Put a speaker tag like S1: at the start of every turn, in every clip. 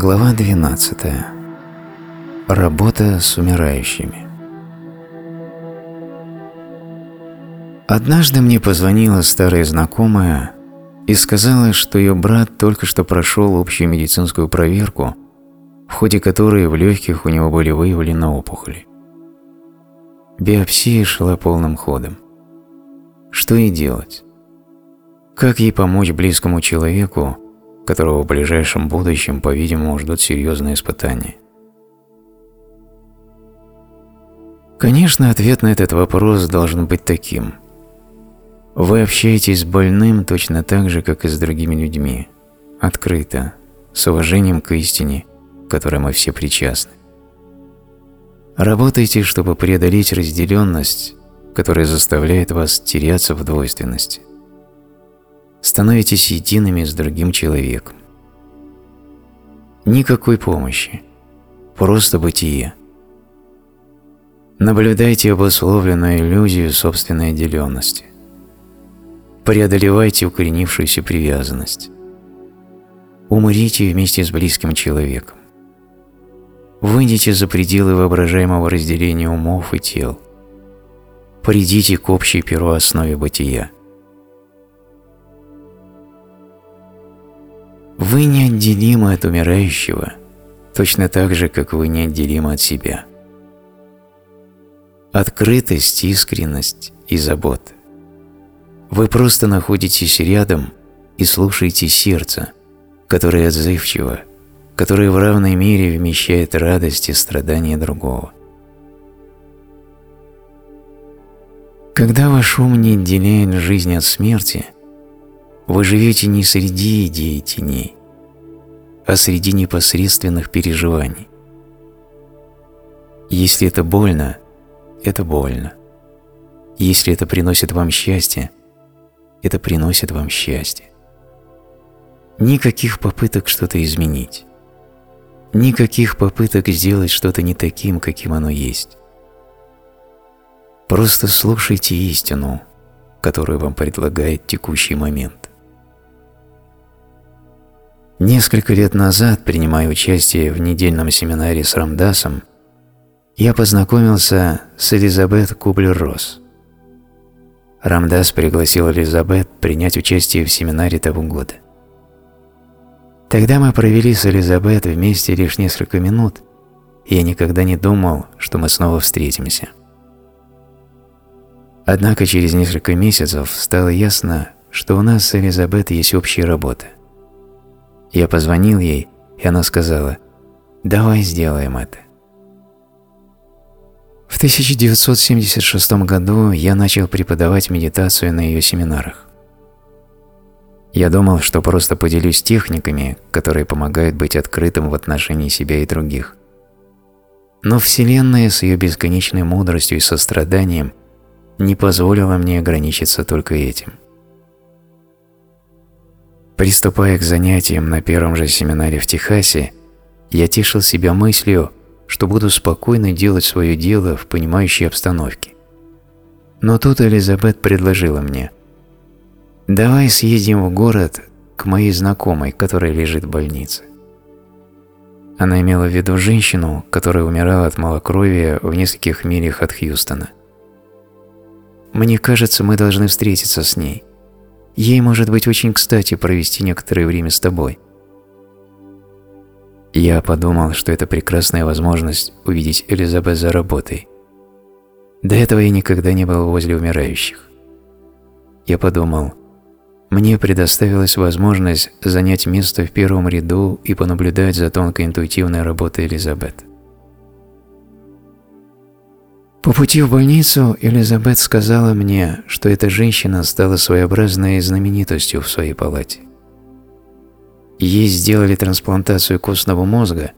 S1: Глава 12. Работа с умирающими. Однажды мне позвонила старая знакомая и сказала, что ее брат только что прошел общую медицинскую проверку, в ходе которой в легких у него были выявлены опухоли. Биопсия шла полным ходом. Что ей делать? Как ей помочь близкому человеку, которого в ближайшем будущем, по-видимому, ждут серьезные испытания? Конечно, ответ на этот вопрос должен быть таким. Вы общаетесь с больным точно так же, как и с другими людьми, открыто, с уважением к истине, к которой мы все причастны. Работайте, чтобы преодолеть разделенность, которая заставляет вас теряться в двойственности. Становитесь едиными с другим человеком. Никакой помощи, просто бытие. Наблюдайте обусловленную иллюзию собственной отделенности. Преодолевайте укоренившуюся привязанность. Умрите вместе с близким человеком. Выйдите за пределы воображаемого разделения умов и тел. Придите к общей первооснове бытия. Вы неотделимы от умирающего, точно так же, как вы неотделимы от себя. Открытость, искренность и забота. Вы просто находитесь рядом и слушаете сердце, которое отзывчиво, которое в равной мере вмещает радость и страдания другого. Когда ваш ум не отделяет жизнь от смерти, вы живете не среди идей и теней, а среди непосредственных переживаний. Если это больно, это больно. Если это приносит вам счастье, это приносит вам счастье. Никаких попыток что-то изменить. Никаких попыток сделать что-то не таким, каким оно есть. Просто слушайте истину, которую вам предлагает текущий момент. Несколько лет назад, принимая участие в недельном семинаре с Рамдасом, я познакомился с Элизабет Кублер-Росс. Рамдас пригласил Элизабет принять участие в семинаре того года. Тогда мы провели с Элизабет вместе лишь несколько минут, и я никогда не думал, что мы снова встретимся. Однако через несколько месяцев стало ясно, что у нас с Элизабет есть общая работа. Я позвонил ей, и она сказала, «Давай сделаем это». В 1976 году я начал преподавать медитацию на ее семинарах. Я думал, что просто поделюсь техниками, которые помогают быть открытым в отношении себя и других. Но Вселенная с ее бесконечной мудростью и состраданием не позволила мне ограничиться только этим. Приступая к занятиям на первом же семинаре в Техасе, я тешил себя мыслью, что буду спокойно делать свое дело в понимающей обстановке. Но тут Элизабет предложила мне – Давай съездим в город к моей знакомой, которая лежит в больнице. Она имела в виду женщину, которая умирала от малокровия в нескольких милях от Хьюстона. Мне кажется, мы должны встретиться с ней. Ей может быть очень кстати провести некоторое время с тобой. Я подумал, что это прекрасная возможность увидеть Элизабет за работой. До этого я никогда не был возле умирающих. Я подумал, мне предоставилась возможность занять место в первом ряду и понаблюдать за тонкой интуитивной работой Элизабет. По пути в больницу Элизабет сказала мне, что эта женщина стала своеобразной знаменитостью в своей палате. Ей сделали трансплантацию костного мозга,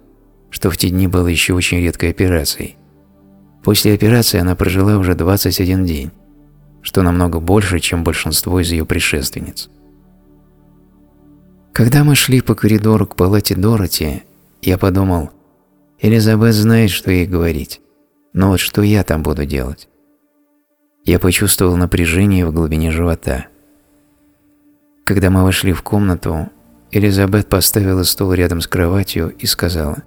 S1: что в те дни было еще очень редкой операцией. После операции она прожила уже 21 день что намного больше, чем большинство из ее предшественниц. Когда мы шли по коридору к палате Дороти, я подумал, Элизабет знает, что ей говорить, но вот что я там буду делать? Я почувствовал напряжение в глубине живота. Когда мы вошли в комнату, Элизабет поставила стул рядом с кроватью и сказала,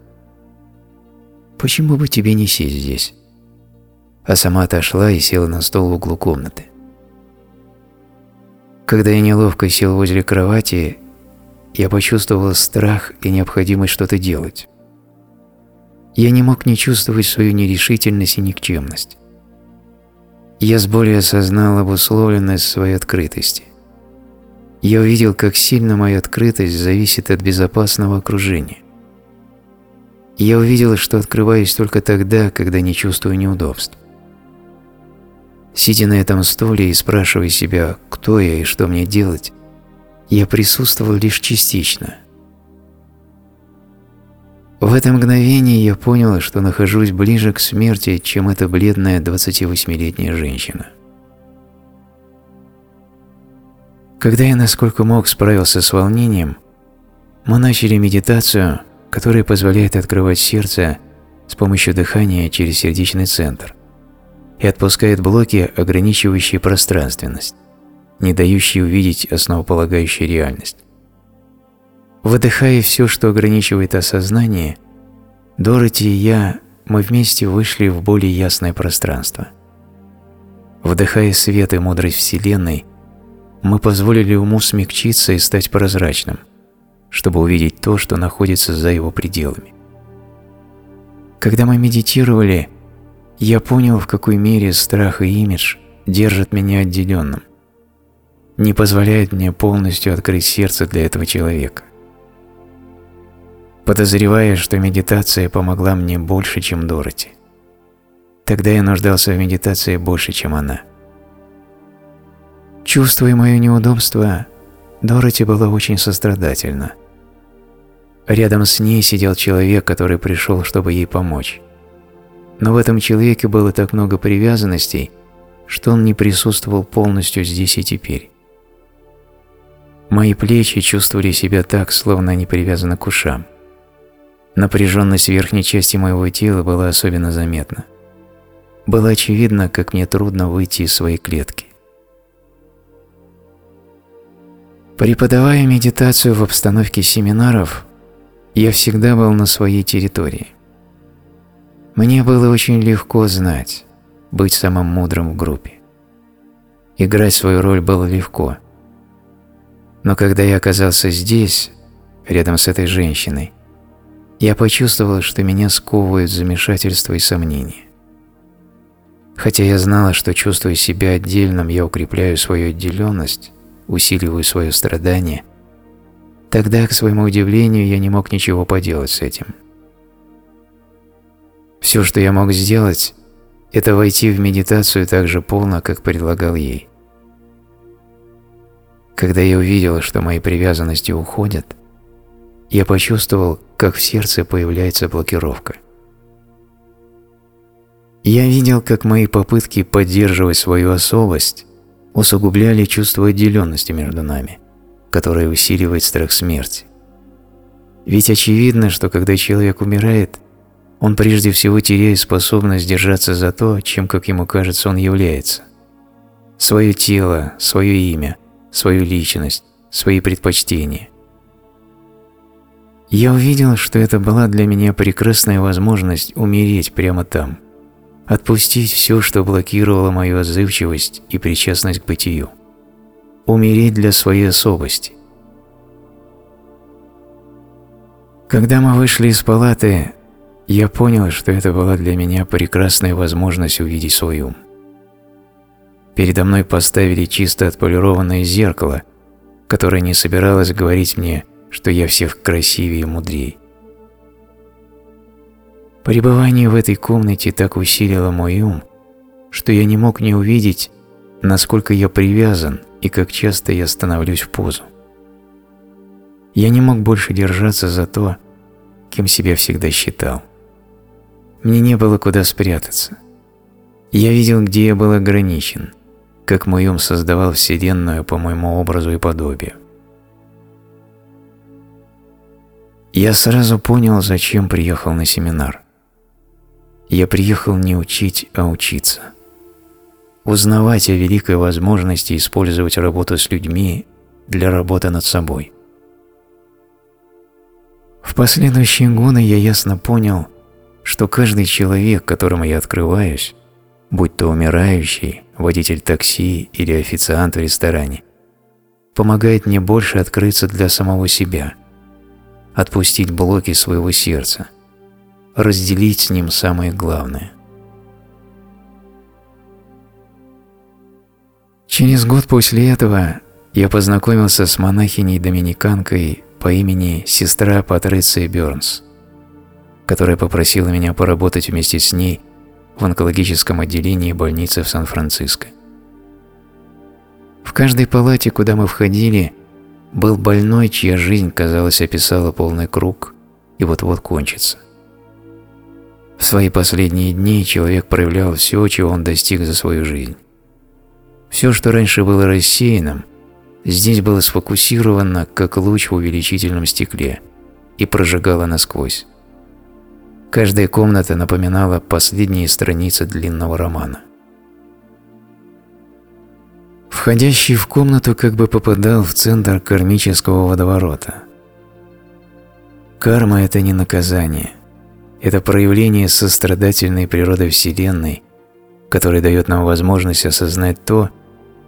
S1: «Почему бы тебе не сесть здесь?» А сама отошла и села на стол в углу комнаты. Когда я неловко сел возле кровати, я почувствовал страх и необходимость что-то делать. Я не мог не чувствовать свою нерешительность и никчемность. Я с болью осознал обусловленность своей открытости. Я увидел, как сильно моя открытость зависит от безопасного окружения. Я увидел, что открываюсь только тогда, когда не чувствую неудобств. Сидя на этом стуле и спрашивая себя, кто я и что мне делать, я присутствовал лишь частично. В это мгновение я понял, что нахожусь ближе к смерти, чем эта бледная 28-летняя женщина. Когда я насколько мог справился с волнением, мы начали медитацию, которая позволяет открывать сердце с помощью дыхания через сердечный центр и отпускает блоки, ограничивающие пространственность не дающий увидеть основополагающую реальность. Выдыхая все, что ограничивает осознание, Дороти и я, мы вместе вышли в более ясное пространство. Вдыхая свет и мудрость Вселенной, мы позволили уму смягчиться и стать прозрачным, чтобы увидеть то, что находится за его пределами. Когда мы медитировали, я понял, в какой мере страх и имидж держат меня отделенным не позволяет мне полностью открыть сердце для этого человека. Подозревая, что медитация помогла мне больше, чем Дороти. Тогда я нуждался в медитации больше, чем она. Чувствуя мое неудобство, Дороти была очень сострадательна. Рядом с ней сидел человек, который пришел, чтобы ей помочь. Но в этом человеке было так много привязанностей, что он не присутствовал полностью здесь и теперь. Мои плечи чувствовали себя так, словно они привязаны к ушам. Напряженность верхней части моего тела была особенно заметна. Было очевидно, как мне трудно выйти из своей клетки. Преподавая медитацию в обстановке семинаров, я всегда был на своей территории. Мне было очень легко знать, быть самым мудрым в группе. Играть свою роль было легко – но когда я оказался здесь, рядом с этой женщиной, я почувствовал, что меня сковывают замешательство и сомнения. Хотя я знала, что чувствуя себя отдельным, я укрепляю свою отделенность, усиливаю свое страдание, тогда, к своему удивлению, я не мог ничего поделать с этим. Все, что я мог сделать, это войти в медитацию так же полно, как предлагал ей. Когда я увидел, что мои привязанности уходят, я почувствовал, как в сердце появляется блокировка. Я видел, как мои попытки поддерживать свою особость усугубляли чувство отделенности между нами, которое усиливает страх смерти. Ведь очевидно, что когда человек умирает, он прежде всего теряет способность держаться за то, чем, как ему кажется, он является. Свое тело, свое имя, свою личность, свои предпочтения. Я увидел, что это была для меня прекрасная возможность умереть прямо там, отпустить все, что блокировало мою отзывчивость и причастность к бытию, умереть для своей особости. Когда мы вышли из палаты, я понял, что это была для меня прекрасная возможность увидеть свой ум. Передо мной поставили чисто отполированное зеркало, которое не собиралось говорить мне, что я всех красивее и мудрее. Пребывание в этой комнате так усилило мой ум, что я не мог не увидеть, насколько я привязан и как часто я становлюсь в позу. Я не мог больше держаться за то, кем себя всегда считал. Мне не было куда спрятаться. Я видел, где я был ограничен – как мой ум создавал Вселенную по моему образу и подобию. Я сразу понял, зачем приехал на семинар. Я приехал не учить, а учиться. Узнавать о великой возможности использовать работу с людьми для работы над собой. В последующие годы я ясно понял, что каждый человек, которому я открываюсь, будь то умирающий, водитель такси или официант в ресторане, помогает мне больше открыться для самого себя, отпустить блоки своего сердца, разделить с ним самое главное. Через год после этого я познакомился с монахиней-доминиканкой по имени сестра Патриция Бёрнс, которая попросила меня поработать вместе с ней в онкологическом отделении больницы в Сан-Франциско. В каждой палате, куда мы входили, был больной, чья жизнь, казалось, описала полный круг и вот-вот кончится. В свои последние дни человек проявлял все, чего он достиг за свою жизнь. Все, что раньше было рассеянным, здесь было сфокусировано, как луч в увеличительном стекле, и прожигало насквозь. Каждая комната напоминала последние страницы длинного романа. Входящий в комнату как бы попадал в центр кармического водоворота. Карма – это не наказание. Это проявление сострадательной природы Вселенной, которая дает нам возможность осознать то,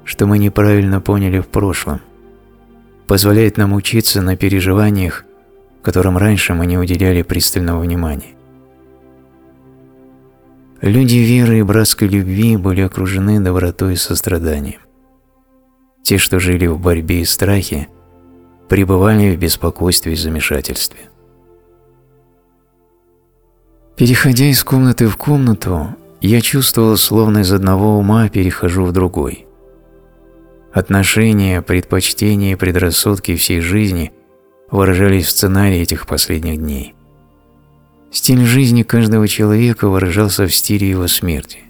S1: что мы неправильно поняли в прошлом, позволяет нам учиться на переживаниях, которым раньше мы не уделяли пристального внимания. Люди веры и братской любви были окружены добротой и состраданием. Те, что жили в борьбе и страхе, пребывали в беспокойстве и замешательстве. Переходя из комнаты в комнату, я чувствовал, словно из одного ума перехожу в другой. Отношения, предпочтения и предрассудки всей жизни выражались в сценарии этих последних дней. Стиль жизни каждого человека выражался в стиле его смерти.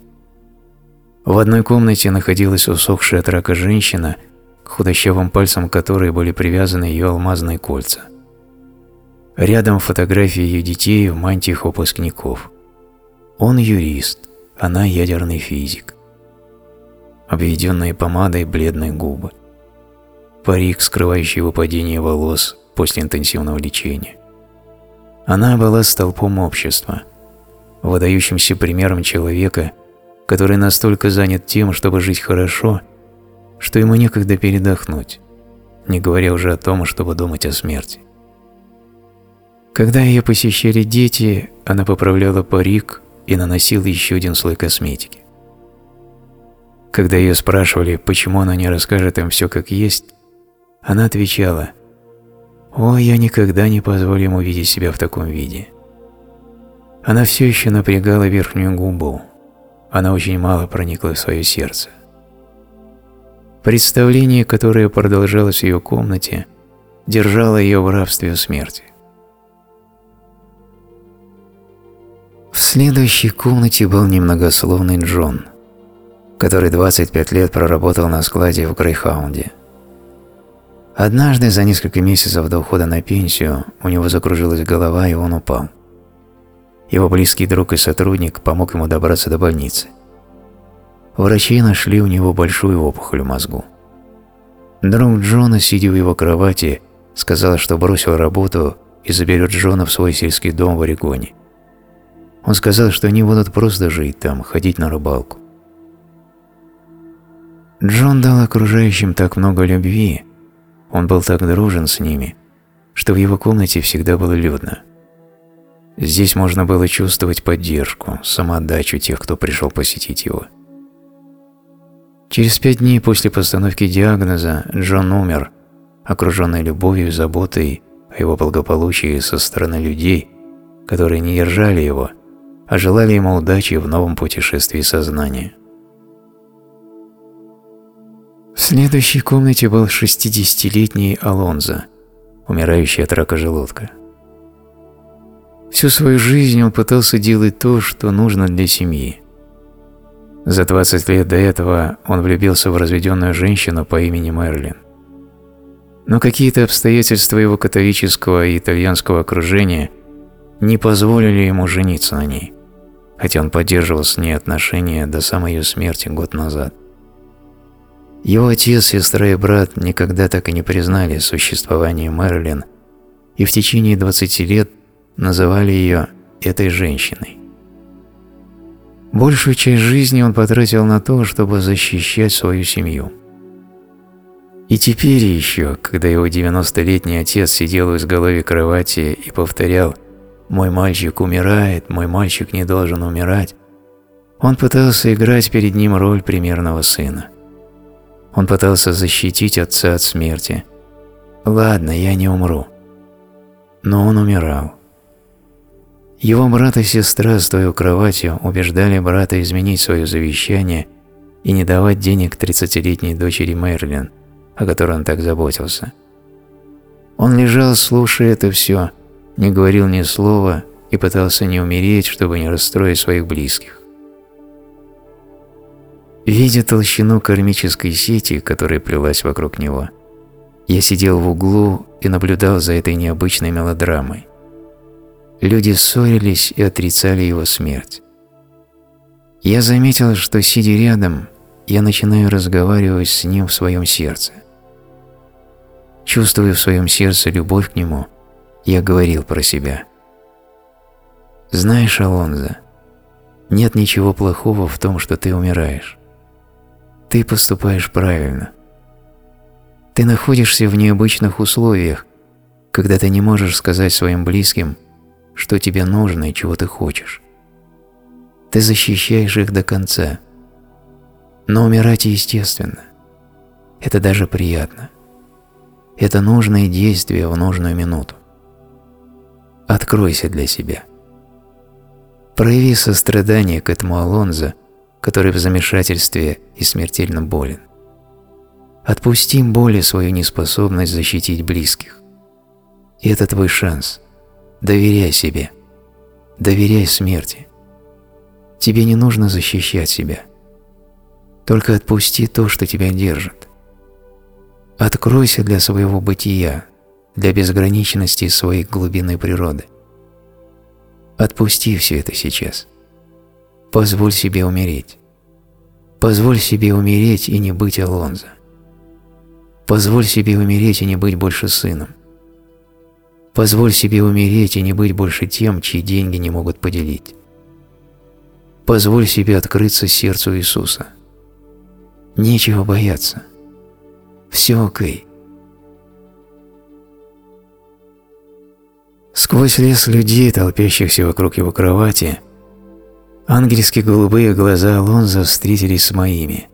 S1: В одной комнате находилась усохшая от рака женщина, к худощавым пальцам которой были привязаны ее алмазные кольца. Рядом фотографии ее детей в мантиях выпускников. Он юрист, она ядерный физик. Обведенные помадой бледные губы. Парик, скрывающий выпадение волос после интенсивного лечения. Она была столпом общества, выдающимся примером человека – который настолько занят тем, чтобы жить хорошо, что ему некогда передохнуть, не говоря уже о том, чтобы думать о смерти. Когда ее посещали дети, она поправляла парик и наносила еще один слой косметики. Когда ее спрашивали, почему она не расскажет им все как есть, она отвечала «О, я никогда не позволю ему видеть себя в таком виде». Она все еще напрягала верхнюю губу, она очень мало проникла в свое сердце. Представление, которое продолжалось в ее комнате, держало ее в рабстве смерти. В следующей комнате был немногословный Джон, который 25 лет проработал на складе в Грейхаунде. Однажды, за несколько месяцев до ухода на пенсию, у него закружилась голова, и он упал. Его близкий друг и сотрудник помог ему добраться до больницы. Врачи нашли у него большую опухоль в мозгу. Друг Джона, сидя в его кровати, сказал, что бросил работу и заберет Джона в свой сельский дом в Орегоне. Он сказал, что они будут просто жить там, ходить на рыбалку. Джон дал окружающим так много любви, он был так дружен с ними, что в его комнате всегда было людно. Здесь можно было чувствовать поддержку, самоотдачу тех, кто пришел посетить его. Через пять дней после постановки диагноза Джон умер, окруженный любовью и заботой о его благополучии со стороны людей, которые не держали его, а желали ему удачи в новом путешествии сознания. В следующей комнате был 60-летний Алонзо, умирающий от рака желудка. Всю свою жизнь он пытался делать то, что нужно для семьи. За 20 лет до этого он влюбился в разведенную женщину по имени Мерлин. Но какие-то обстоятельства его католического и итальянского окружения не позволили ему жениться на ней, хотя он поддерживал с ней отношения до самой ее смерти год назад. Его отец, сестра и брат никогда так и не признали существование Мерлин и в течение 20 лет называли ее этой женщиной. Большую часть жизни он потратил на то, чтобы защищать свою семью. И теперь еще, когда его 90-летний отец сидел у изголовья кровати и повторял «Мой мальчик умирает, мой мальчик не должен умирать», он пытался играть перед ним роль примерного сына. Он пытался защитить отца от смерти. «Ладно, я не умру». Но он умирал. Его брат и сестра, стоя у кровати, убеждали брата изменить свое завещание и не давать денег 30-летней дочери Мерлин, о которой он так заботился. Он лежал, слушая это все, не говорил ни слова и пытался не умереть, чтобы не расстроить своих близких. Видя толщину кармической сети, которая плелась вокруг него, я сидел в углу и наблюдал за этой необычной мелодрамой. Люди ссорились и отрицали его смерть. Я заметил, что, сидя рядом, я начинаю разговаривать с ним в своем сердце. Чувствуя в своем сердце любовь к нему, я говорил про себя. «Знаешь, Алонзо, нет ничего плохого в том, что ты умираешь. Ты поступаешь правильно. Ты находишься в необычных условиях, когда ты не можешь сказать своим близким, что тебе нужно и чего ты хочешь. Ты защищаешь их до конца. Но умирать естественно. Это даже приятно. Это нужное действие в нужную минуту. Откройся для себя. Прояви сострадание к этому Алонзо, который в замешательстве и смертельно болен. Отпусти боли свою неспособность защитить близких. И это твой шанс – Доверяй себе. Доверяй смерти. Тебе не нужно защищать себя. Только отпусти то, что тебя держит. Откройся для своего бытия, для безграничности своей глубины природы. Отпусти все это сейчас. Позволь себе умереть. Позволь себе умереть и не быть Алонзо. Позволь себе умереть и не быть больше сыном. Позволь себе умереть и не быть больше тем, чьи деньги не могут поделить. Позволь себе открыться сердцу Иисуса. Нечего бояться. Все окей. Сквозь лес людей, толпящихся вокруг его кровати, ангельски голубые глаза Алонзо встретились с моими,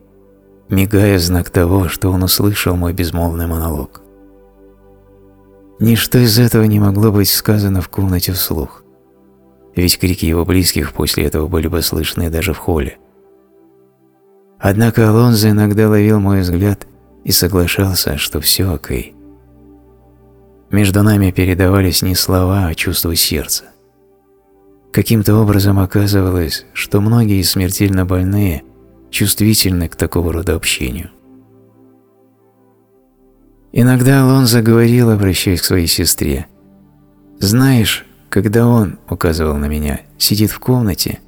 S1: мигая знак того, что он услышал мой безмолвный монолог. Ничто из этого не могло быть сказано в комнате вслух, ведь крики его близких после этого были бы слышны даже в холле. Однако Алонзо иногда ловил мой взгляд и соглашался, что все окей. Между нами передавались не слова, а чувства сердца. Каким-то образом оказывалось, что многие смертельно больные чувствительны к такого рода общению. Иногда Алонзо говорил, обращаясь к своей сестре, «Знаешь, когда он, — указывал на меня, — сидит в комнате,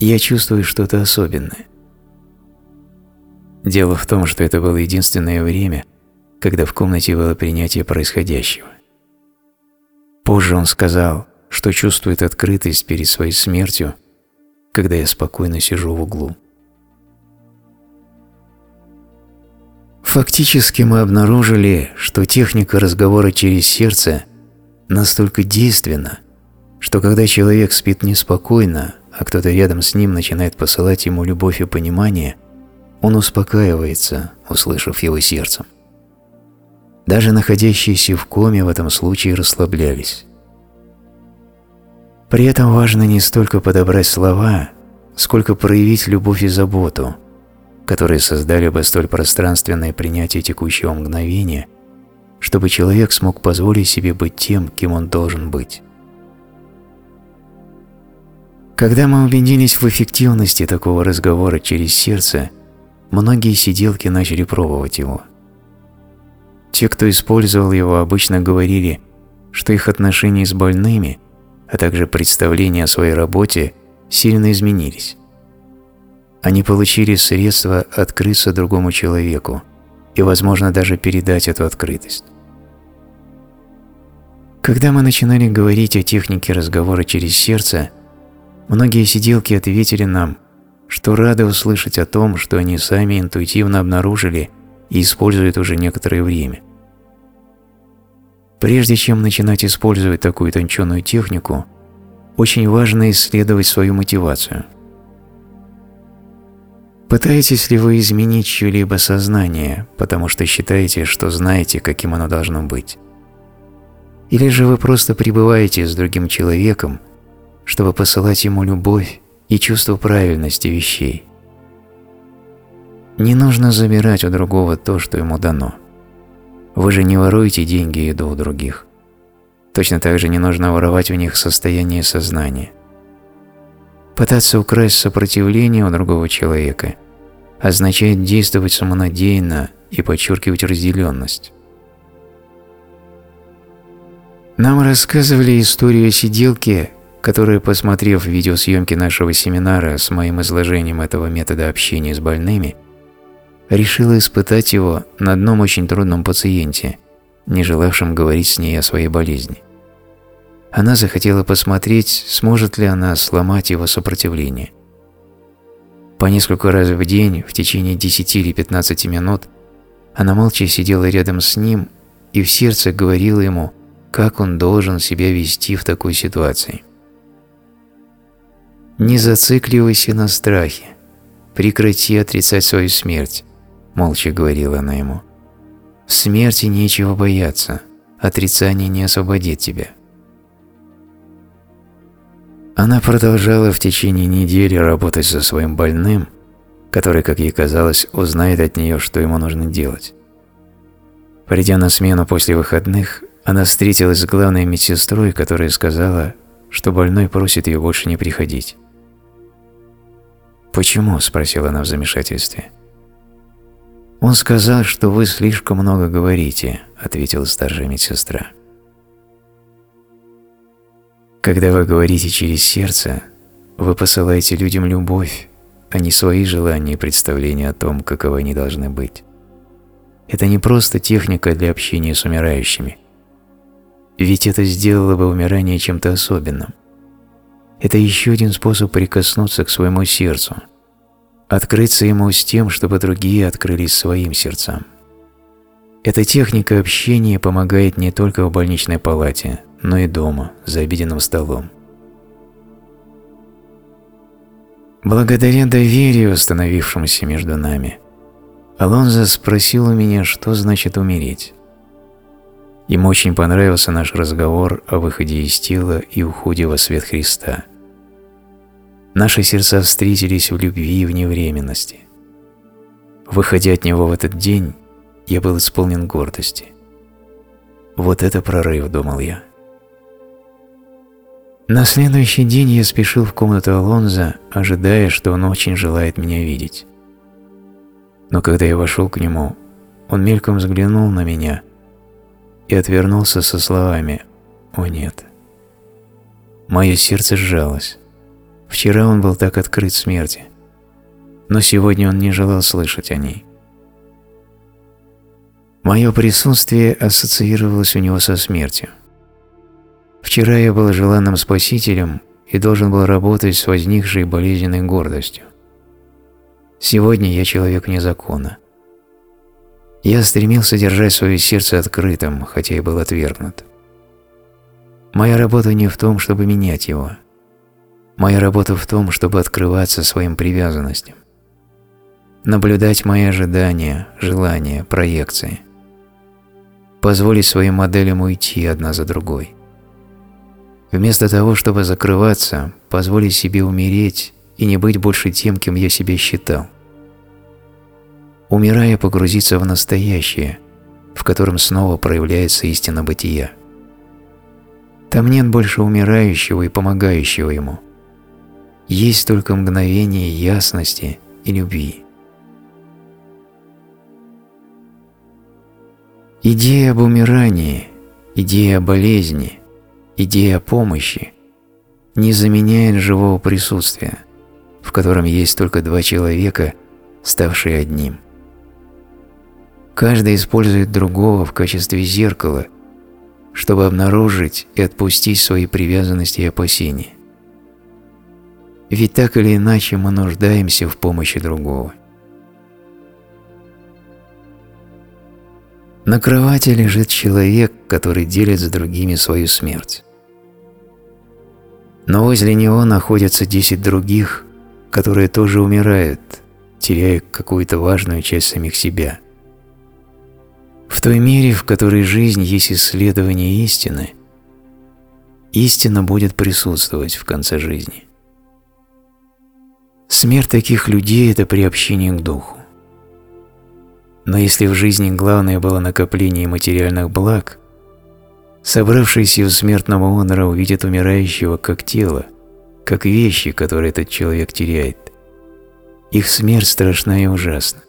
S1: я чувствую что-то особенное». Дело в том, что это было единственное время, когда в комнате было принятие происходящего. Позже он сказал, что чувствует открытость перед своей смертью, когда я спокойно сижу в углу. Фактически мы обнаружили, что техника разговора через сердце настолько действенна, что когда человек спит неспокойно, а кто-то рядом с ним начинает посылать ему любовь и понимание, он успокаивается, услышав его сердцем. Даже находящиеся в коме в этом случае расслаблялись. При этом важно не столько подобрать слова, сколько проявить любовь и заботу – которые создали бы столь пространственное принятие текущего мгновения, чтобы человек смог позволить себе быть тем, кем он должен быть. Когда мы убедились в эффективности такого разговора через сердце, многие сиделки начали пробовать его. Те, кто использовал его, обычно говорили, что их отношения с больными, а также представления о своей работе сильно изменились. Они получили средства открыться другому человеку и, возможно, даже передать эту открытость. Когда мы начинали говорить о технике разговора через сердце, многие сиделки ответили нам, что рады услышать о том, что они сами интуитивно обнаружили и используют уже некоторое время. Прежде чем начинать использовать такую тонченную технику, очень важно исследовать свою мотивацию. Пытаетесь ли вы изменить чье-либо сознание, потому что считаете, что знаете, каким оно должно быть? Или же вы просто пребываете с другим человеком, чтобы посылать ему любовь и чувство правильности вещей? Не нужно забирать у другого то, что ему дано. Вы же не воруете деньги и еду у других. Точно так же не нужно воровать у них состояние сознания. Пытаться украсть сопротивление у другого человека означает действовать самонадеянно и подчеркивать разделенность. Нам рассказывали историю о сиделке, которая, посмотрев видеосъемки нашего семинара с моим изложением этого метода общения с больными, решила испытать его на одном очень трудном пациенте, не желавшем говорить с ней о своей болезни. Она захотела посмотреть, сможет ли она сломать его сопротивление. По несколько раз в день, в течение 10 или 15 минут, она молча сидела рядом с ним и в сердце говорила ему, как он должен себя вести в такой ситуации. Не зацикливайся на страхе, прекрати отрицать свою смерть, молча говорила она ему. В смерти нечего бояться, отрицание не освободит тебя. Она продолжала в течение недели работать со своим больным, который, как ей казалось, узнает от нее, что ему нужно делать. Придя на смену после выходных, она встретилась с главной медсестрой, которая сказала, что больной просит ее больше не приходить. «Почему?» – спросила она в замешательстве. «Он сказал, что вы слишком много говорите», – ответила старшая медсестра. Когда вы говорите через сердце, вы посылаете людям любовь, а не свои желания и представления о том, каковы они должны быть. Это не просто техника для общения с умирающими. Ведь это сделало бы умирание чем-то особенным. Это еще один способ прикоснуться к своему сердцу, открыться ему с тем, чтобы другие открылись своим сердцам. Эта техника общения помогает не только в больничной палате, но и дома, за обеденным столом. Благодаря доверию, установившемуся между нами, Алонзо спросил у меня, что значит умереть. Ему очень понравился наш разговор о выходе из тела и уходе во свет Христа. Наши сердца встретились в любви и в невременности. Выходя от него в этот день, я был исполнен гордости. Вот это прорыв, думал я. На следующий день я спешил в комнату Алонза, ожидая, что он очень желает меня видеть. Но когда я вошел к нему, он мельком взглянул на меня и отвернулся со словами «О нет». Мое сердце сжалось. Вчера он был так открыт смерти, но сегодня он не желал слышать о ней. Мое присутствие ассоциировалось у него со смертью. Вчера я был желанным спасителем и должен был работать с возникшей болезненной гордостью. Сегодня я человек вне закона. Я стремился держать свое сердце открытым, хотя и был отвергнут. Моя работа не в том, чтобы менять его. Моя работа в том, чтобы открываться своим привязанностям. Наблюдать мои ожидания, желания, проекции. Позволить своим моделям уйти одна за другой. Вместо того, чтобы закрываться, позволить себе умереть и не быть больше тем, кем я себя считал. Умирая, погрузиться в настоящее, в котором снова проявляется истина бытия. Там нет больше умирающего и помогающего ему. Есть только мгновение ясности и любви. Идея об умирании, идея о болезни, идея помощи не заменяет живого присутствия, в котором есть только два человека, ставшие одним. Каждый использует другого в качестве зеркала, чтобы обнаружить и отпустить свои привязанности и опасения. Ведь так или иначе мы нуждаемся в помощи другого. На кровати лежит человек, который делит с другими свою смерть. Но возле него находятся десять других, которые тоже умирают, теряя какую-то важную часть самих себя. В той мере, в которой жизнь есть исследование истины, истина будет присутствовать в конце жизни. Смерть таких людей – это приобщение к духу. Но если в жизни главное было накопление материальных благ, собравшийся у смертного онора увидит умирающего как тело, как вещи, которые этот человек теряет. Их смерть страшна и ужасна.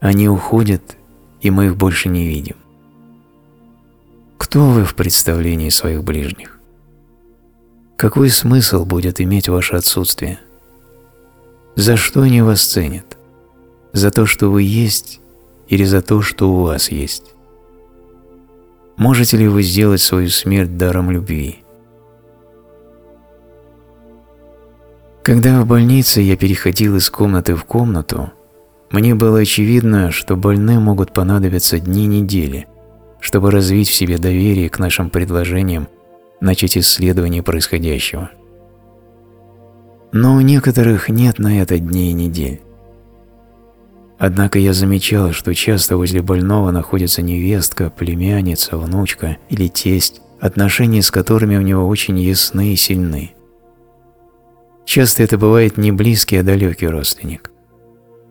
S1: Они уходят, и мы их больше не видим. Кто вы в представлении своих ближних? Какой смысл будет иметь ваше отсутствие – за что они вас ценят? За то, что вы есть, или за то, что у вас есть? Можете ли вы сделать свою смерть даром любви? Когда в больнице я переходил из комнаты в комнату, мне было очевидно, что больным могут понадобиться дни недели, чтобы развить в себе доверие к нашим предложениям начать исследование происходящего но у некоторых нет на это дней и недель. Однако я замечал, что часто возле больного находится невестка, племянница, внучка или тесть, отношения с которыми у него очень ясны и сильны. Часто это бывает не близкий, а далекий родственник.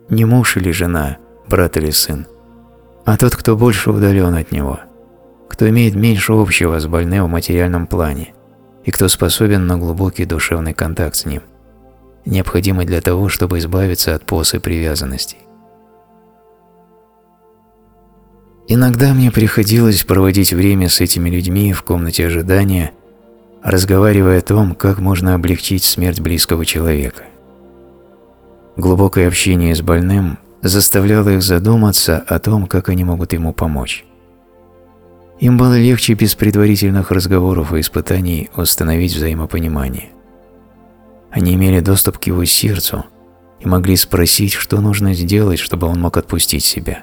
S1: Не муж или жена, брат или сын, а тот, кто больше удален от него, кто имеет меньше общего с больным в материальном плане и кто способен на глубокий душевный контакт с ним необходимый для того, чтобы избавиться от посы привязанностей. Иногда мне приходилось проводить время с этими людьми в комнате ожидания, разговаривая о том, как можно облегчить смерть близкого человека. Глубокое общение с больным заставляло их задуматься о том, как они могут ему помочь. Им было легче без предварительных разговоров и испытаний установить взаимопонимание. Они имели доступ к его сердцу и могли спросить, что нужно сделать, чтобы он мог отпустить себя.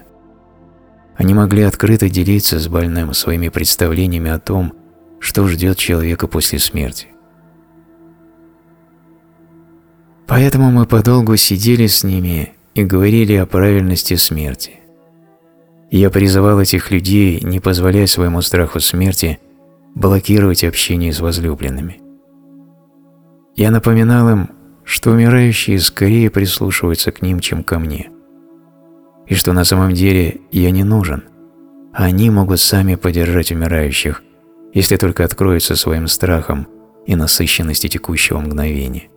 S1: Они могли открыто делиться с больным своими представлениями о том, что ждет человека после смерти. Поэтому мы подолгу сидели с ними и говорили о правильности смерти. я призывал этих людей не позволять своему страху смерти блокировать общение с возлюбленными. Я напоминал им, что умирающие скорее прислушиваются к ним, чем ко мне. И что на самом деле я не нужен, они могут сами поддержать умирающих, если только откроются своим страхом и насыщенности текущего мгновения.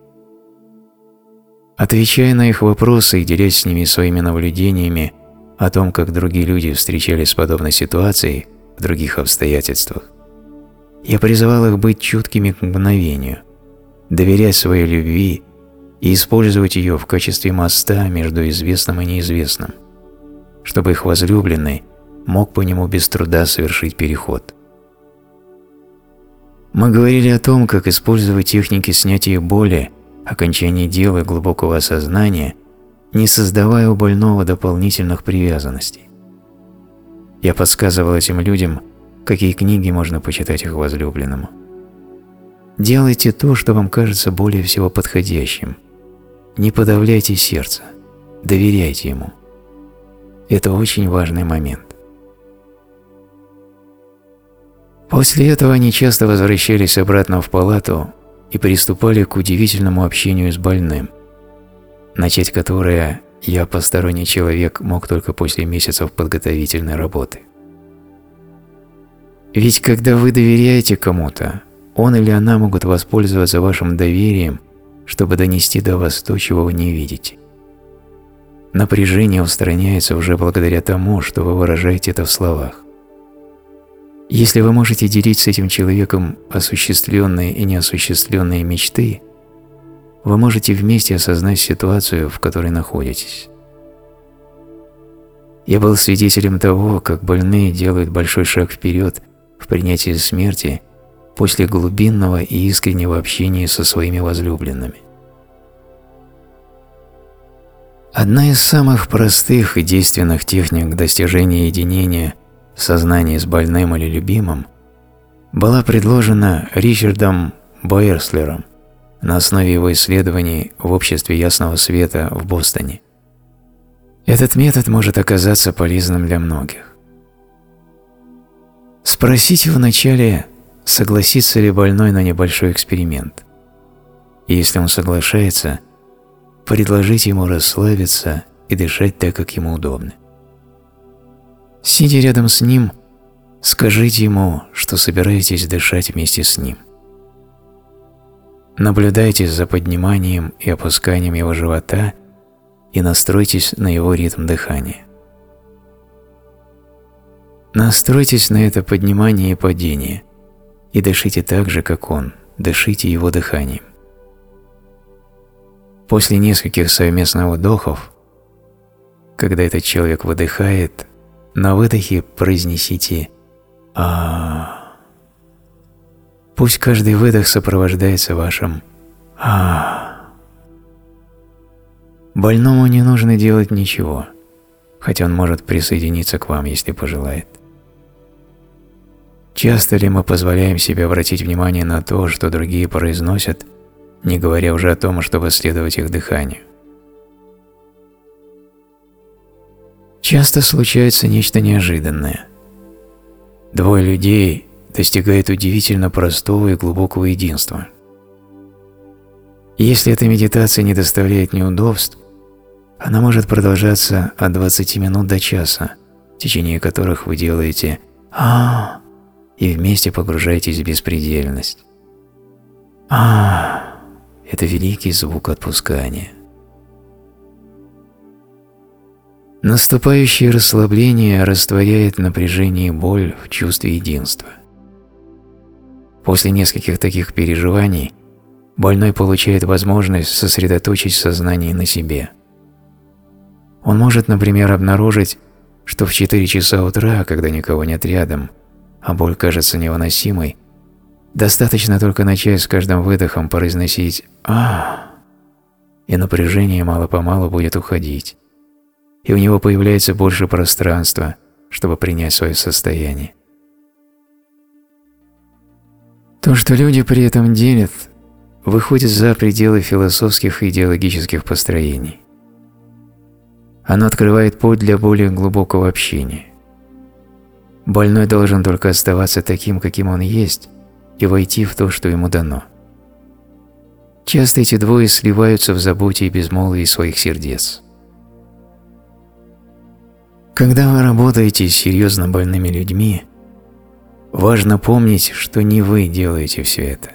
S1: Отвечая на их вопросы и делясь с ними своими наблюдениями о том, как другие люди встречались с подобной ситуацией в других обстоятельствах, я призывал их быть чуткими к мгновению – доверять своей любви и использовать ее в качестве моста между известным и неизвестным, чтобы их возлюбленный мог по нему без труда совершить переход. Мы говорили о том, как использовать техники снятия боли, окончания дела глубокого осознания, не создавая у больного дополнительных привязанностей. Я подсказывал этим людям, какие книги можно почитать их возлюбленному. Делайте то, что вам кажется более всего подходящим. Не подавляйте сердце, доверяйте ему. Это очень важный момент. После этого они часто возвращались обратно в палату и приступали к удивительному общению с больным, начать которое я, посторонний человек, мог только после месяцев подготовительной работы. Ведь когда вы доверяете кому-то, он или она могут воспользоваться вашим доверием, чтобы донести до вас то, чего вы не видите. Напряжение устраняется уже благодаря тому, что вы выражаете это в словах. Если вы можете делить с этим человеком осуществленные и неосуществленные мечты, вы можете вместе осознать ситуацию, в которой находитесь. Я был свидетелем того, как больные делают большой шаг вперед в принятии смерти после глубинного и искреннего общения со своими возлюбленными. Одна из самых простых и действенных техник достижения единения сознания с больным или любимым была предложена Ричардом Бойерслером на основе его исследований в Обществе Ясного Света в Бостоне. Этот метод может оказаться полезным для многих. Спросите вначале, согласится ли больной на небольшой эксперимент. И если он соглашается, предложите ему расслабиться и дышать так, как ему удобно. Сидя рядом с ним, скажите ему, что собираетесь дышать вместе с ним. Наблюдайте за подниманием и опусканием его живота и настройтесь на его ритм дыхания. Настройтесь на это поднимание и падение и дышите так же, как он, дышите его дыханием. После нескольких совместных вдохов, когда этот человек выдыхает, на выдохе произнесите а Пусть каждый выдох сопровождается вашим а Больному не нужно делать ничего, хотя он может присоединиться к вам, если пожелает. Часто ли мы позволяем себе обратить внимание на то, что другие произносят, не говоря уже о том, чтобы следовать их дыханию? Часто случается нечто неожиданное. Двое людей достигают удивительно простого и глубокого единства. Если эта медитация не доставляет неудобств, она может продолжаться от 20 минут до часа, в течение которых вы делаете а, и вместе погружаетесь в беспредельность. а это великий звук отпускания. Наступающее расслабление растворяет напряжение и боль в чувстве единства. После нескольких таких переживаний больной получает возможность сосредоточить сознание на себе. Он может, например, обнаружить, что в 4 часа утра, когда никого нет рядом, а боль кажется невыносимой, достаточно только начать с каждым выдохом произносить а и напряжение мало-помалу будет уходить и у него появляется больше пространства, чтобы принять свое состояние. То, что люди при этом делят, выходит за пределы философских и идеологических построений. Оно открывает путь для более глубокого общения. Больной должен только оставаться таким, каким он есть, и войти в то, что ему дано. Часто эти двое сливаются в заботе и безмолвии своих сердец. Когда вы работаете с серьезно больными людьми, важно помнить, что не вы делаете все это.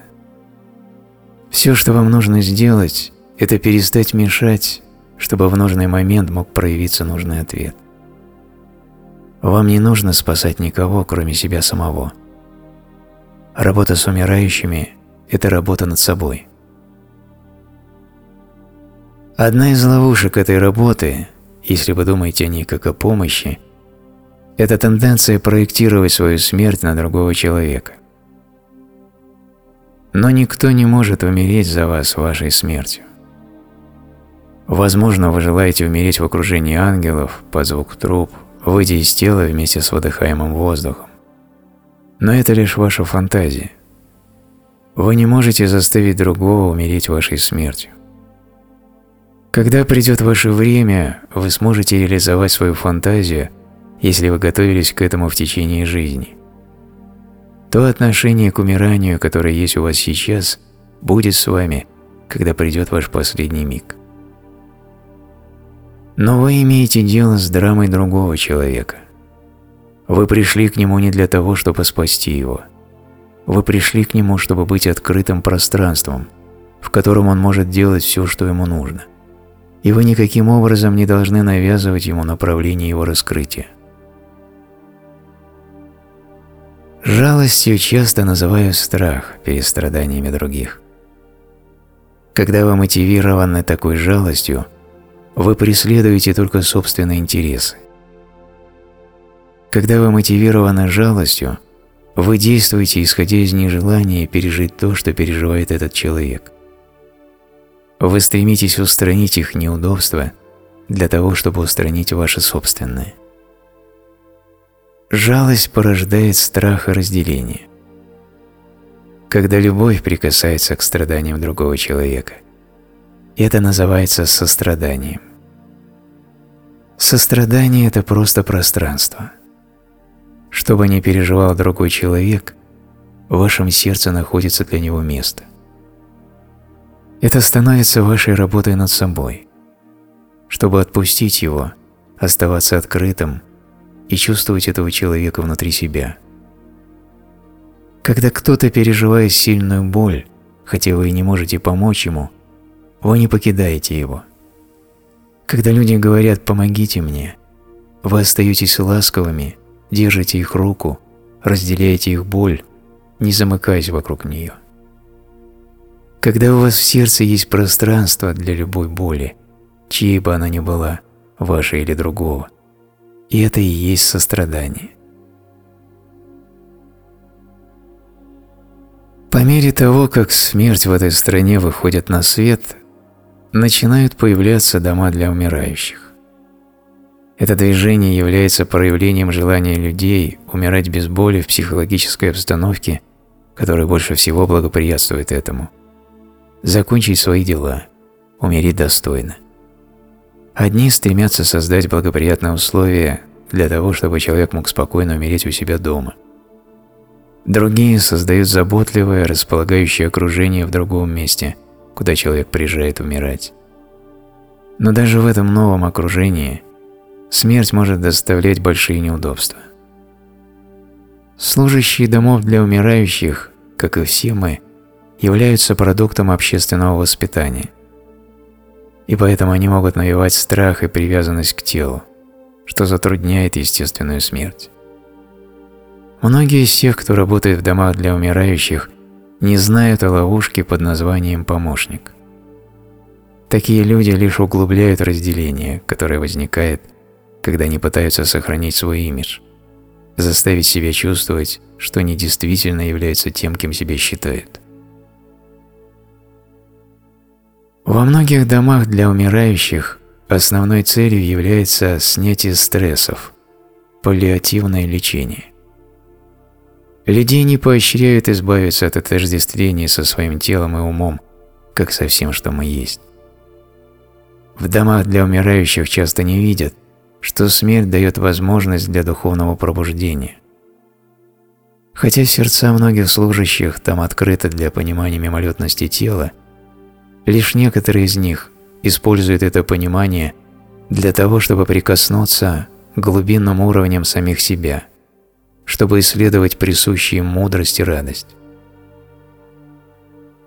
S1: Все, что вам нужно сделать, это перестать мешать, чтобы в нужный момент мог проявиться нужный ответ. Вам не нужно спасать никого, кроме себя самого. Работа с умирающими – это работа над собой. Одна из ловушек этой работы если вы думаете о ней как о помощи, это тенденция проектировать свою смерть на другого человека. Но никто не может умереть за вас вашей смертью. Возможно, вы желаете умереть в окружении ангелов, под звук труб, выйдя из тела вместе с выдыхаемым воздухом. Но это лишь ваша фантазия. Вы не можете заставить другого умереть вашей смертью. Когда придет ваше время, вы сможете реализовать свою фантазию, если вы готовились к этому в течение жизни. То отношение к умиранию, которое есть у вас сейчас, будет с вами, когда придет ваш последний миг. Но вы имеете дело с драмой другого человека. Вы пришли к нему не для того, чтобы спасти его. Вы пришли к нему, чтобы быть открытым пространством, в котором он может делать все, что ему нужно – и вы никаким образом не должны навязывать ему направление его раскрытия. Жалостью часто называю страх перед страданиями других. Когда вы мотивированы такой жалостью, вы преследуете только собственные интересы. Когда вы мотивированы жалостью, Вы действуете, исходя из нежелания пережить то, что переживает этот человек. Вы стремитесь устранить их неудобства для того, чтобы устранить ваше собственное. Жалость порождает страх и разделение. Когда любовь прикасается к страданиям другого человека, это называется состраданием. Сострадание – это просто пространство. Что бы ни переживал другой человек, в вашем сердце находится для него место. Это становится вашей работой над собой. Чтобы отпустить его, оставаться открытым и чувствовать этого человека внутри себя. Когда кто-то переживает сильную боль, хотя вы и не можете помочь ему, вы не покидаете его. Когда люди говорят «помогите мне», вы остаетесь ласковыми, держите их руку, разделяете их боль, не замыкаясь вокруг нее. Когда у вас в сердце есть пространство для любой боли, чьей бы она ни была, вашей или другого, и это и есть сострадание. По мере того, как смерть в этой стране выходит на свет, начинают появляться дома для умирающих. Это движение является проявлением желания людей умирать без боли в психологической обстановке, которая больше всего благоприятствует этому. Закончить свои дела, умереть достойно. Одни стремятся создать благоприятные условия для того, чтобы человек мог спокойно умереть у себя дома. Другие создают заботливое, располагающее окружение в другом месте, куда человек приезжает умирать. Но даже в этом новом окружении смерть может доставлять большие неудобства. Служащие домов для умирающих, как и все мы, являются продуктом общественного воспитания. И поэтому они могут навевать страх и привязанность к телу, что затрудняет естественную смерть. Многие из тех, кто работает в домах для умирающих, не знают о ловушке под названием «помощник». Такие люди лишь углубляют разделение, которое возникает, когда они пытаются сохранить свой имидж, заставить себя чувствовать, что они действительно являются тем, кем себя считают. Во многих домах для умирающих основной целью является снятие стрессов, паллиативное лечение. Людей не поощряют избавиться от отождествления со своим телом и умом, как со всем, что мы есть. В домах для умирающих часто не видят, что смерть дает возможность для духовного пробуждения. Хотя сердца многих служащих там открыты для понимания мимолетности тела, лишь некоторые из них используют это понимание для того, чтобы прикоснуться к глубинным уровням самих себя – чтобы исследовать присущие мудрость и радость.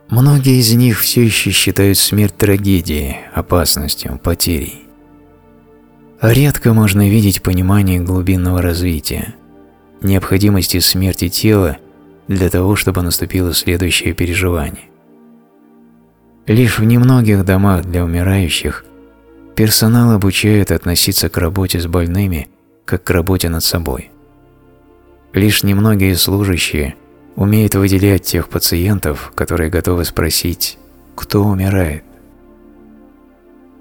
S1: Многие из них все еще считают смерть трагедией, опасностью, потерей. Редко можно видеть понимание глубинного развития, необходимости смерти тела для того, чтобы наступило следующее переживание. Лишь в немногих домах для умирающих персонал обучает относиться к работе с больными как к работе над собой. Лишь немногие служащие умеют выделять тех пациентов, которые готовы спросить «Кто умирает?».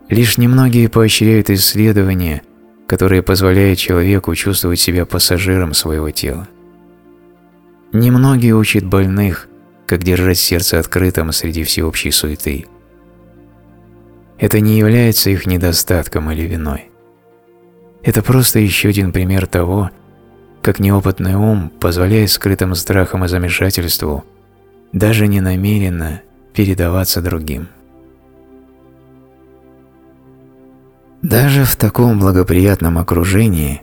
S1: Лишь немногие поощряют исследования, которые позволяют человеку чувствовать себя пассажиром своего тела. Немногие учат больных, как держать сердце открытым среди всеобщей суеты. Это не является их недостатком или виной. Это просто еще один пример того, как неопытный ум позволяет скрытым страхам и замешательству даже не намеренно передаваться другим. Даже в таком благоприятном окружении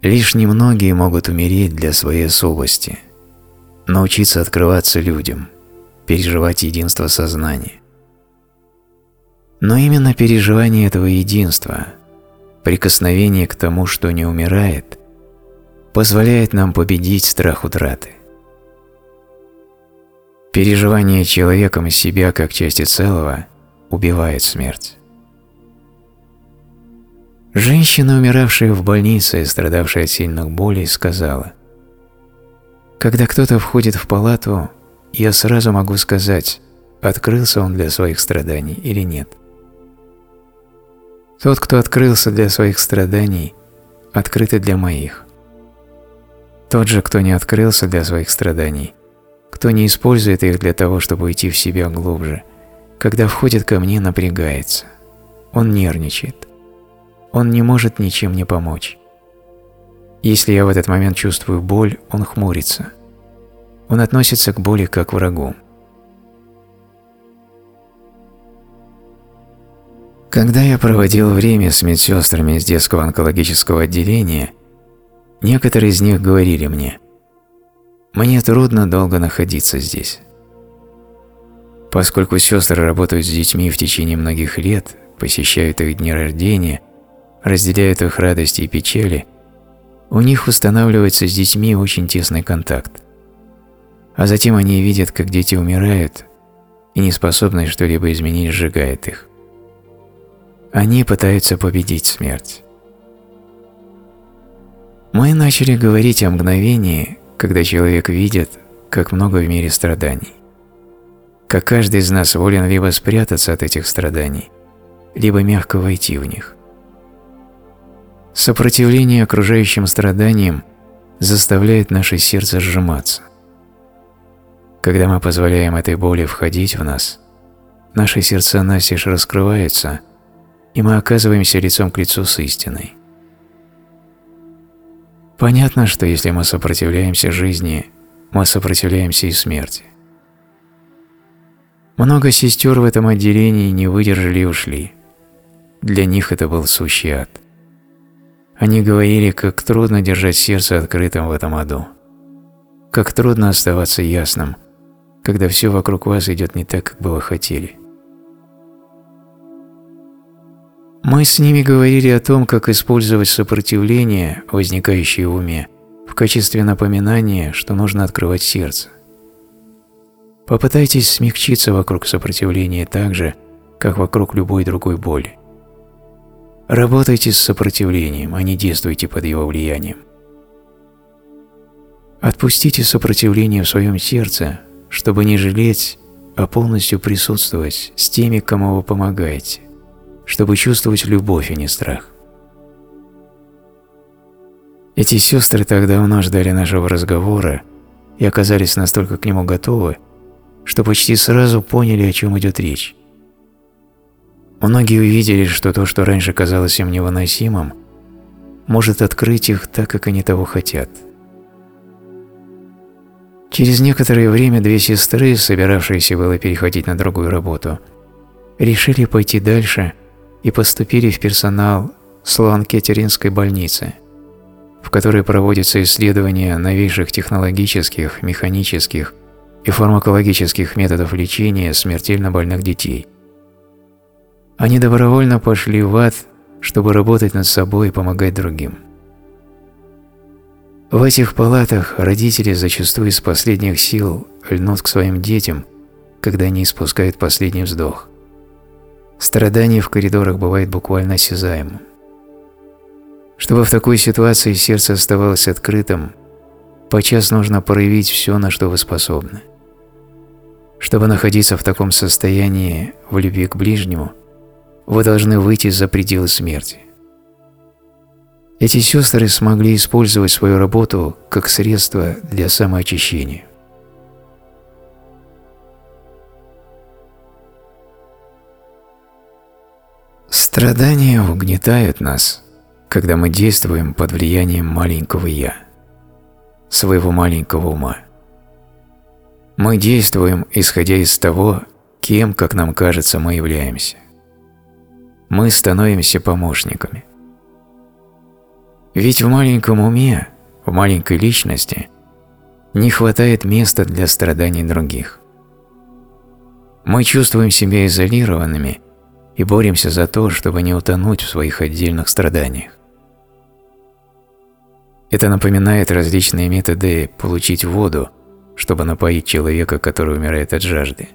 S1: лишь немногие могут умереть для своей особости, научиться открываться людям, переживать единство сознания. Но именно переживание этого единства, прикосновение к тому, что не умирает, позволяет нам победить страх утраты. Переживание человеком себя как части целого убивает смерть. Женщина, умиравшая в больнице и страдавшая от сильных болей, сказала Когда кто-то входит в палату, я сразу могу сказать, открылся он для своих страданий или нет. Тот, кто открылся для своих страданий, открыт и для моих. Тот же, кто не открылся для своих страданий, кто не использует их для того, чтобы уйти в себя глубже, когда входит ко мне, напрягается. Он нервничает. Он не может ничем не помочь. Если я в этот момент чувствую боль, он хмурится. Он относится к боли как к врагу. Когда я проводил время с медсестрами из детского онкологического отделения, некоторые из них говорили мне, «Мне трудно долго находиться здесь». Поскольку сестры работают с детьми в течение многих лет, посещают их дни рождения, разделяют их радости и печали, у них устанавливается с детьми очень тесный контакт. А затем они видят, как дети умирают, и неспособность что-либо изменить сжигает их. Они пытаются победить смерть. Мы начали говорить о мгновении, когда человек видит, как много в мире страданий. Как каждый из нас волен либо спрятаться от этих страданий, либо мягко войти в них. Сопротивление окружающим страданиям заставляет наше сердце сжиматься. Когда мы позволяем этой боли входить в нас, наши сердца настежь раскрываются – и мы оказываемся лицом к лицу с истиной. Понятно, что если мы сопротивляемся жизни, мы сопротивляемся и смерти. Много сестер в этом отделении не выдержали и ушли. Для них это был сущий ад. Они говорили, как трудно держать сердце открытым в этом аду. Как трудно оставаться ясным, когда все вокруг вас идет не так, как бы вы хотели. Мы с ними говорили о том, как использовать сопротивление, возникающее в уме, в качестве напоминания, что нужно открывать сердце. Попытайтесь смягчиться вокруг сопротивления так же, как вокруг любой другой боли. Работайте с сопротивлением, а не действуйте под его влиянием. Отпустите сопротивление в своем сердце, чтобы не жалеть, а полностью присутствовать с теми, кому вы помогаете чтобы чувствовать любовь, а не страх. Эти сестры так давно ждали нашего разговора и оказались настолько к нему готовы, что почти сразу поняли, о чем идет речь. Многие увидели, что то, что раньше казалось им невыносимым, может открыть их так, как они того хотят. Через некоторое время две сестры, собиравшиеся было переходить на другую работу, решили пойти дальше и поступили в персонал Слоан-Кеттеринской больницы, в которой проводятся исследования новейших технологических, механических и фармакологических методов лечения смертельно больных детей. Они добровольно пошли в ад, чтобы работать над собой и помогать другим. В этих палатах родители зачастую из последних сил льнут к своим детям, когда они испускают последний вздох. Страдание в коридорах бывает буквально осязаемым. Чтобы в такой ситуации сердце оставалось открытым, подчас нужно проявить все, на что вы способны. Чтобы находиться в таком состоянии в любви к ближнему, вы должны выйти за пределы смерти. Эти сестры смогли использовать свою работу как средство для самоочищения. Страдания угнетают нас, когда мы действуем под влиянием маленького «я», своего маленького ума. Мы действуем, исходя из того, кем, как нам кажется, мы являемся. Мы становимся помощниками. Ведь в маленьком уме, в маленькой личности не хватает места для страданий других. Мы чувствуем себя изолированными – и боремся за то, чтобы не утонуть в своих отдельных страданиях. Это напоминает различные методы получить воду, чтобы напоить человека, который умирает от жажды.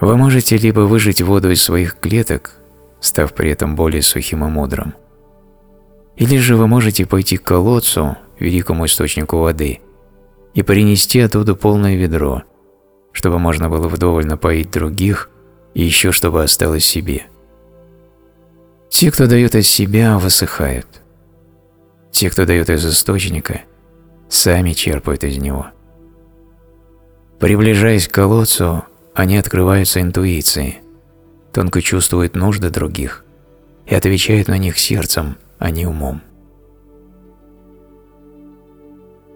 S1: Вы можете либо выжать воду из своих клеток, став при этом более сухим и мудрым, Или же вы можете пойти к колодцу, великому источнику воды, и принести оттуда полное ведро, чтобы можно было вдоволь напоить других и еще чтобы осталось себе. Те, кто дает из себя, высыхают. Те, кто дает из источника, сами черпают из него. Приближаясь к колодцу, они открываются интуицией, тонко чувствуют нужды других и отвечают на них сердцем, а не умом.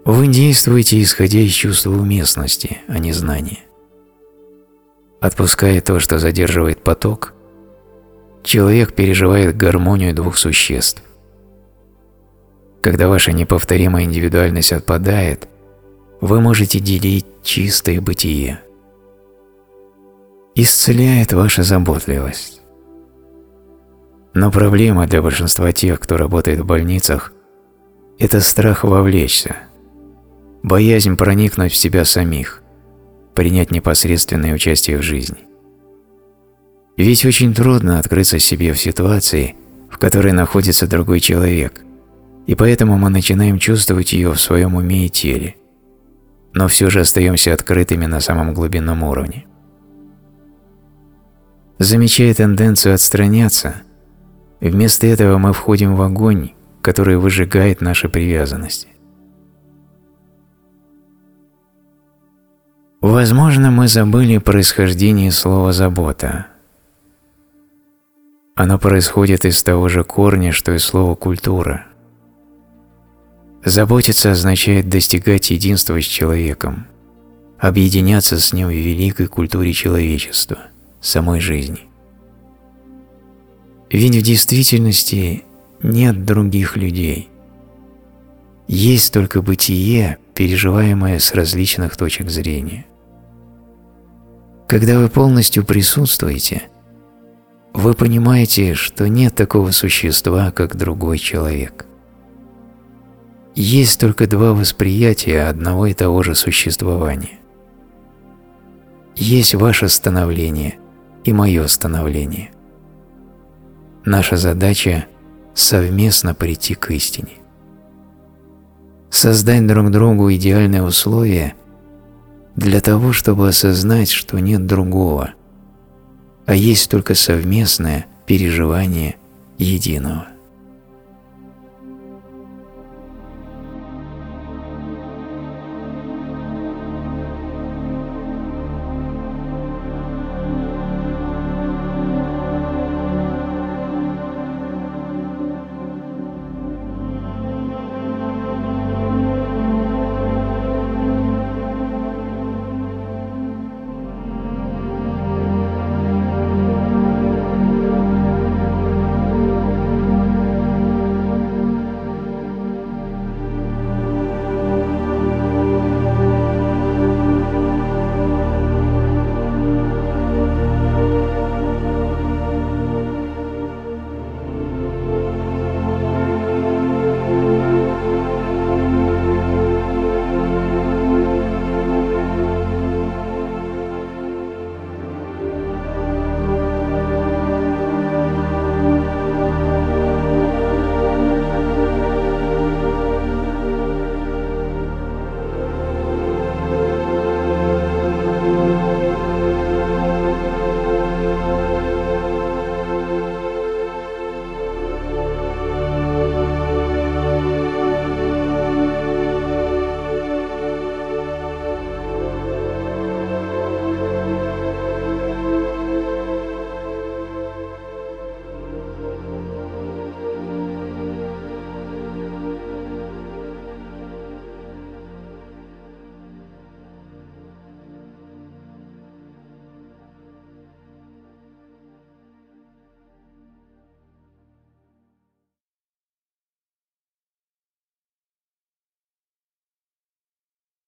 S1: Вы действуете, исходя из чувства уместности, а не знания. Отпуская то, что задерживает поток, человек переживает гармонию двух существ. Когда ваша неповторимая индивидуальность отпадает, вы можете делить чистое бытие. Исцеляет ваша заботливость. Но проблема для большинства тех, кто работает в больницах, это страх вовлечься, боязнь проникнуть в себя самих, принять непосредственное участие в жизни. Ведь очень трудно открыться себе в ситуации, в которой находится другой человек, и поэтому мы начинаем чувствовать ее в своем уме и теле, но все же остаемся открытыми на самом глубинном уровне. Замечая тенденцию отстраняться, вместо этого мы входим в огонь, который выжигает наши привязанности. Возможно, мы забыли происхождение слова «забота». Оно происходит из того же корня, что и слово «культура». Заботиться означает достигать единства с человеком, объединяться с ним в великой культуре человечества, самой жизни. Ведь в действительности нет других людей. Есть только бытие, переживаемое с различных точек зрения. Когда вы полностью присутствуете, вы понимаете, что нет такого существа, как другой человек. Есть только два восприятия одного и того же существования. Есть ваше становление и мое становление. Наша задача – совместно прийти к истине. Создать друг другу идеальные условия – для того, чтобы осознать, что нет другого, а есть только совместное переживание единого.